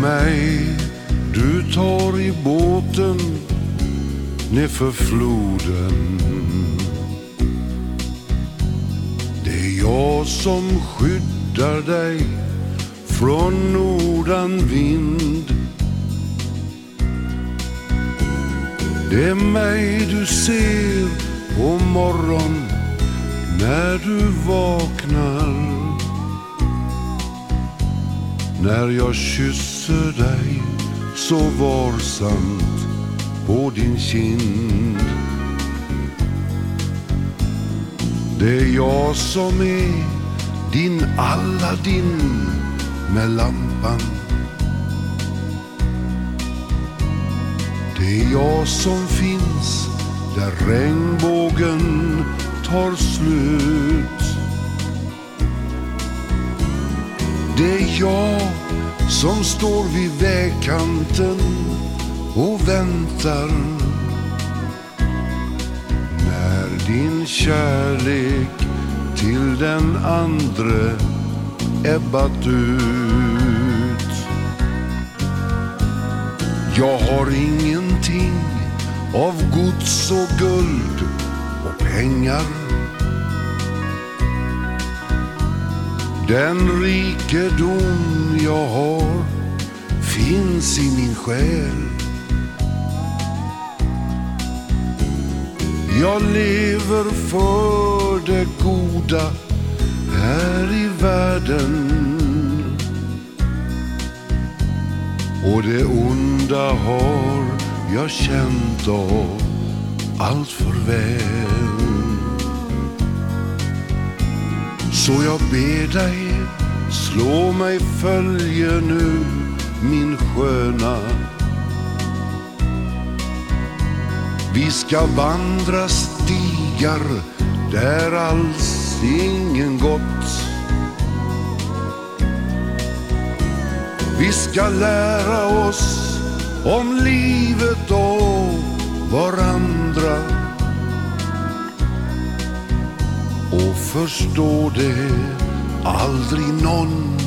mig du tar i båten nerför floden. Det är jag som skyddar dig från nordanvind. Det är mig du ser på morgon när du vaknar. När jag kysser dig så varsamt på din kind. Det är jag som är din Aladdin med lampan. Det är jag som finns där regnbågen tar slut. Jag som står vid vägkanten och väntar när din kärlek till den andre ebbat ut. Jag har ingenting av gods och guld och pengar. Den rikedom jag har finns i min själ. Jag lever för det goda här i världen. Och det onda har jag känt av allt för väl. Så jag ber dig, slå mig följe nu min sköna. Vi ska vandra stigar där alls ingen gått. Vi ska lära oss om livet och varandra förstår det aldrig någon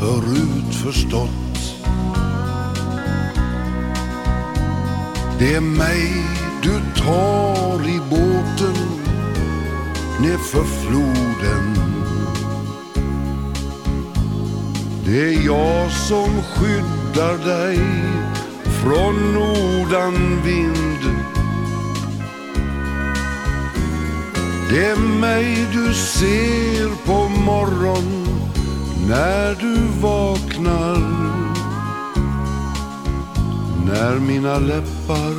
förut förstått. Det är mig du tar i båten nerför floden. Det är jag som skyddar dig från nordanvind. Det är mig du ser på morgon när du vaknar. När mina läppar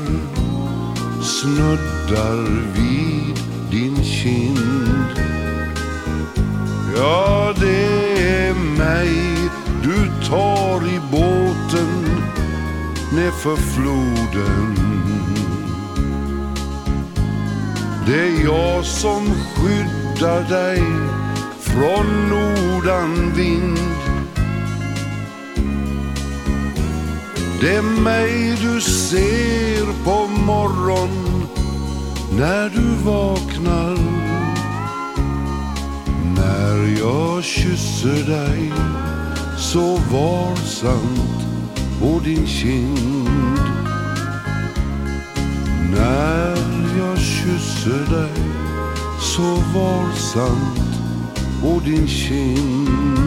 snuddar vid din kind. Ja, det är mig du tar i båten nerför floden. Det är jag som skyddar dig från nordanvind. Det är mig du ser på morgon när du vaknar. När jag kysser dig så varsamt på din kind. När kysser dig så varsamt på din kind.